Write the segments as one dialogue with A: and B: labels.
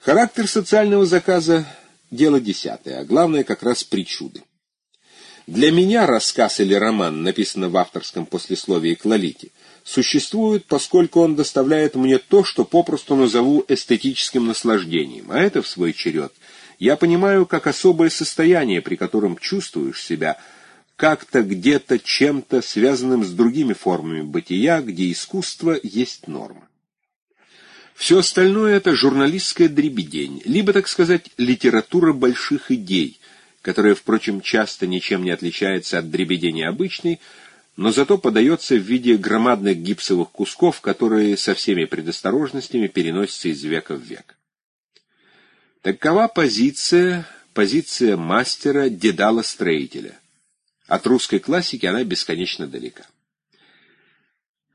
A: Характер социального заказа — дело десятое, а главное как раз причуды. Для меня рассказ или роман, написанный в авторском послесловии к Лолите, существует, поскольку он доставляет мне то, что попросту назову эстетическим наслаждением, а это, в свой черед, я понимаю как особое состояние, при котором чувствуешь себя как-то где-то чем-то связанным с другими формами бытия, где искусство есть норма. Все остальное — это журналистская дребедень, либо, так сказать, литература больших идей, которая, впрочем, часто ничем не отличается от дребедени обычной, но зато подается в виде громадных гипсовых кусков, которые со всеми предосторожностями переносятся из века в век. Такова позиция, позиция мастера-дедала-строителя. От русской классики она бесконечно далека.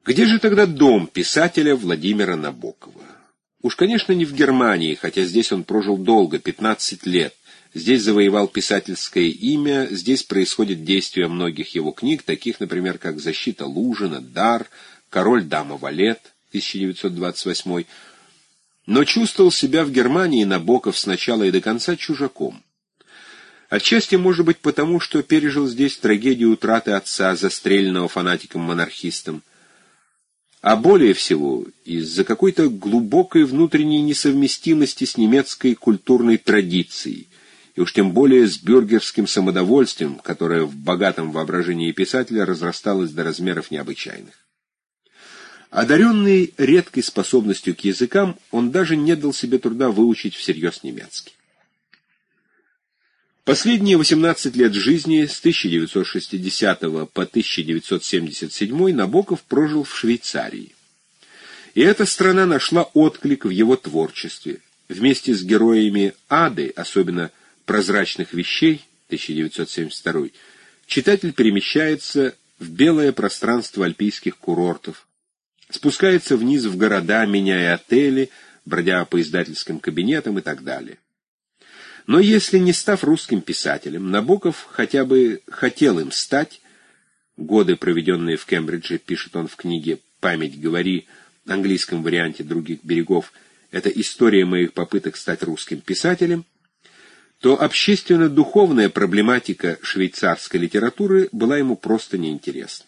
A: Где же тогда дом писателя Владимира Набокова? Уж, конечно, не в Германии, хотя здесь он прожил долго, 15 лет. Здесь завоевал писательское имя, здесь происходит действие многих его книг, таких, например, как «Защита Лужина», «Дар», «Король, дама, валет» 1928 но чувствовал себя в Германии Набоков сначала и до конца чужаком. Отчасти, может быть, потому, что пережил здесь трагедию утраты отца, застреленного фанатиком-монархистом, а более всего из-за какой-то глубокой внутренней несовместимости с немецкой культурной традицией, и уж тем более с бюргерским самодовольствием, которое в богатом воображении писателя разрасталось до размеров необычайных. Одаренный редкой способностью к языкам, он даже не дал себе труда выучить всерьез немецкий. Последние 18 лет жизни с 1960 по 1977 Набоков прожил в Швейцарии. И эта страна нашла отклик в его творчестве. Вместе с героями «Ады», особенно «Прозрачных вещей» 1972, читатель перемещается в белое пространство альпийских курортов, спускается вниз в города, меняя отели, бродя по издательским кабинетам и так далее. Но если не став русским писателем, Набоков хотя бы хотел им стать, годы, проведенные в Кембридже, пишет он в книге «Память говори», английском варианте «Других берегов», это история моих попыток стать русским писателем, то общественно-духовная проблематика швейцарской литературы была ему просто неинтересна.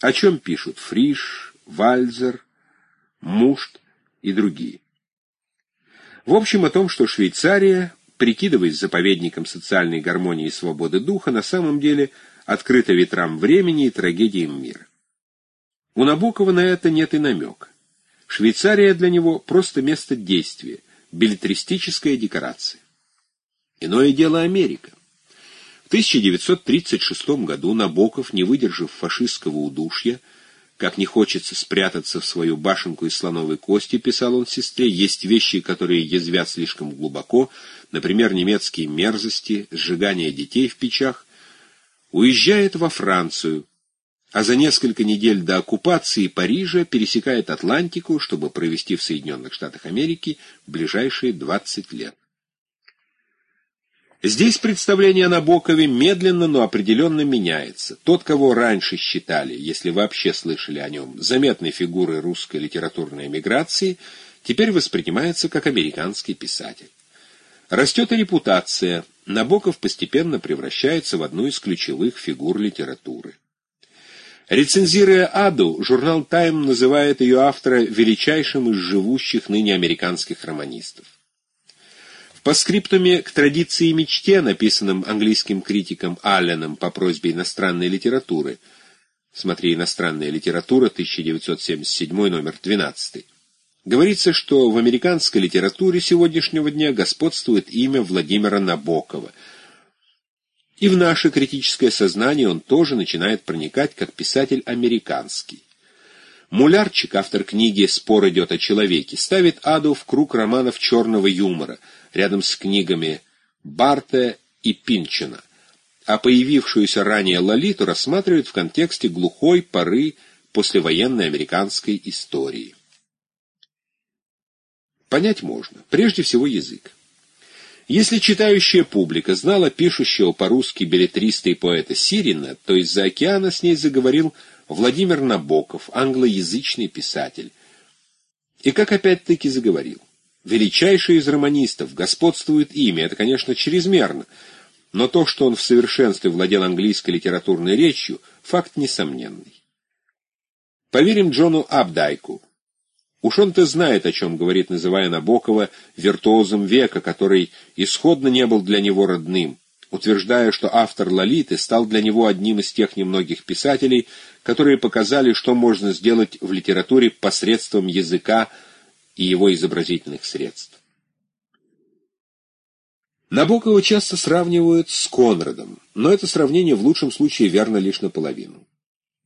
A: О чем пишут Фриш, Вальзер, Мушт и другие. В общем, о том, что Швейцария прикидываясь заповедником социальной гармонии и свободы духа, на самом деле открыто ветрам времени и трагедиям мира. У Набокова на это нет и намека. Швейцария для него просто место действия, билетристическая декорация. Иное дело Америка. В 1936 году Набоков, не выдержав фашистского удушья, как не хочется спрятаться в свою башенку из слоновой кости, писал он сестре, есть вещи, которые язвят слишком глубоко, например, немецкие мерзости, сжигание детей в печах, уезжает во Францию, а за несколько недель до оккупации Парижа пересекает Атлантику, чтобы провести в Соединенных Штатах Америки ближайшие 20 лет. Здесь представление о Набокове медленно, но определенно меняется. Тот, кого раньше считали, если вообще слышали о нем, заметной фигурой русской литературной эмиграции, теперь воспринимается как американский писатель. Растет и репутация. Набоков постепенно превращается в одну из ключевых фигур литературы. Рецензируя Аду, журнал «Тайм» называет ее автора величайшим из живущих ныне американских романистов. По скриптуме к традиции мечте, написанным английским критиком Алленом по просьбе иностранной литературы, смотри «Иностранная литература», 1977, номер 12, говорится, что в американской литературе сегодняшнего дня господствует имя Владимира Набокова. И в наше критическое сознание он тоже начинает проникать как писатель американский. Мулярчик, автор книги «Спор идет о человеке», ставит Аду в круг романов черного юмора – рядом с книгами Барта и Пинчина, а появившуюся ранее Лолиту рассматривают в контексте глухой поры послевоенной американской истории. Понять можно. Прежде всего язык. Если читающая публика знала пишущего по-русски билетриста и поэта Сирина, то из-за океана с ней заговорил Владимир Набоков, англоязычный писатель. И как опять-таки заговорил. величайший из романистов, господствует ими, это, конечно, чрезмерно, но то, что он в совершенстве владел английской литературной речью, факт несомненный. Поверим Джону Абдайку. Уж он-то знает, о чем говорит, называя Набокова виртуозом века, который исходно не был для него родным, утверждая, что автор «Лолиты» стал для него одним из тех немногих писателей, которые показали, что можно сделать в литературе посредством языка и его изобразительных средств. Набокова часто сравнивают с Конрадом, но это сравнение в лучшем случае верно лишь наполовину.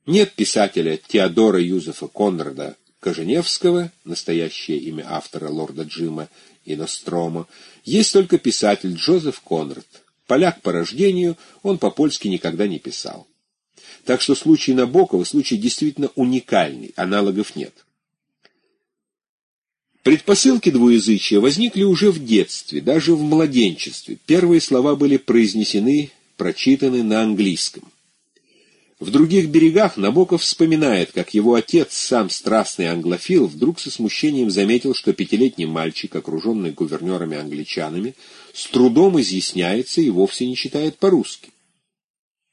A: Нет писателя Теодора Юзефа Конрада Коженевского, настоящее имя автора лорда Джима и Ностромо, есть только писатель Джозеф Конрад. Поляк по рождению, он по-польски никогда не писал. Так что случай Набокова случай действительно уникальный, аналогов нет. Предпосылки двуязычия возникли уже в детстве, даже в младенчестве. Первые слова были произнесены, прочитаны на английском. В других берегах Набоков вспоминает, как его отец, сам страстный англофил, вдруг со смущением заметил, что пятилетний мальчик, окруженный гувернерами-англичанами, с трудом изъясняется и вовсе не читает по-русски.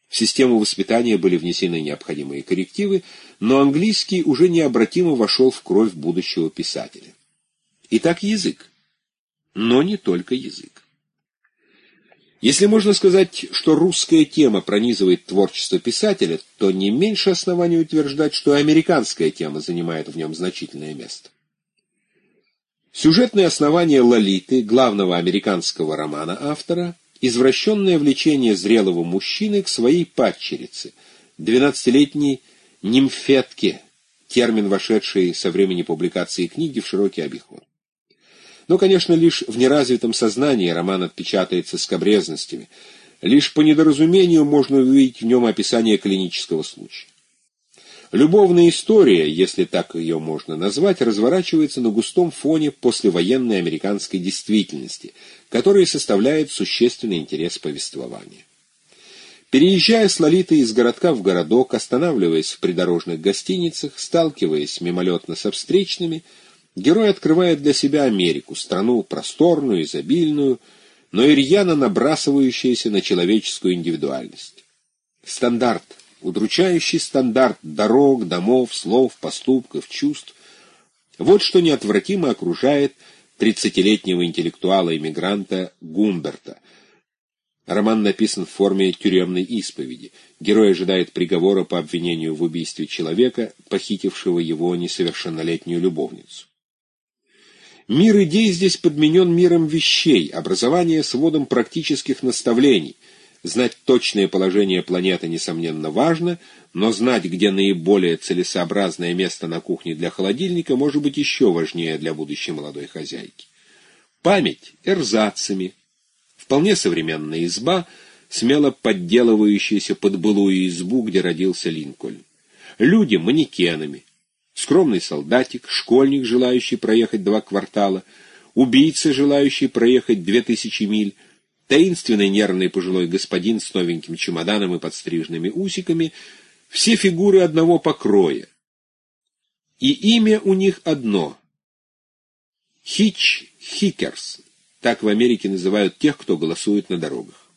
A: В систему воспитания были внесены необходимые коррективы, но английский уже необратимо вошел в кровь будущего писателя. Итак, язык. Но не только язык. Если можно сказать, что русская тема пронизывает творчество писателя, то не меньше оснований утверждать, что американская тема занимает в нем значительное место. Сюжетное основание «Лолиты», главного американского романа автора, извращенное влечение зрелого мужчины к своей падчерице, двенадцатилетней нимфетке, термин, вошедший со времени публикации книги в широкий обиход. Но, конечно, лишь в неразвитом сознании роман отпечатается скобрезностями. Лишь по недоразумению можно увидеть в нем описание клинического случая. Любовная история, если так ее можно назвать, разворачивается на густом фоне послевоенной американской действительности, которая составляет существенный интерес повествования. Переезжая с Лолитой из городка в городок, останавливаясь в придорожных гостиницах, сталкиваясь мимолетно со встречными, герой открывает для себя Америку, страну просторную, изобильную, но и рьяно набрасывающуюся на человеческую индивидуальность. Стандарт — удручающий стандарт дорог, домов, слов, поступков, чувств. Вот что неотвратимо окружает тридцатилетнего интеллектуала-иммигранта Гумберта. Роман написан в форме тюремной исповеди. Герой ожидает приговора по обвинению в убийстве человека, похитившего его несовершеннолетнюю любовницу. Мир идей здесь подменен миром вещей, образование сводом практических наставлений — Знать точное положение планеты, несомненно, важно, но знать, где наиболее целесообразное место на кухне для холодильника, может быть еще важнее для будущей молодой хозяйки. Память эрзацами. Вполне современная изба, смело подделывающаяся под былую избу, где родился Линкольн. Люди манекенами. Скромный солдатик, школьник, желающий проехать два квартала, убийца, желающий проехать две тысячи миль, таинственный нервный пожилой господин с новеньким чемоданом и подстриженными усиками, все фигуры одного покроя. И имя у них одно — Хич Хикерс, так в Америке называют тех, кто голосует на дорогах.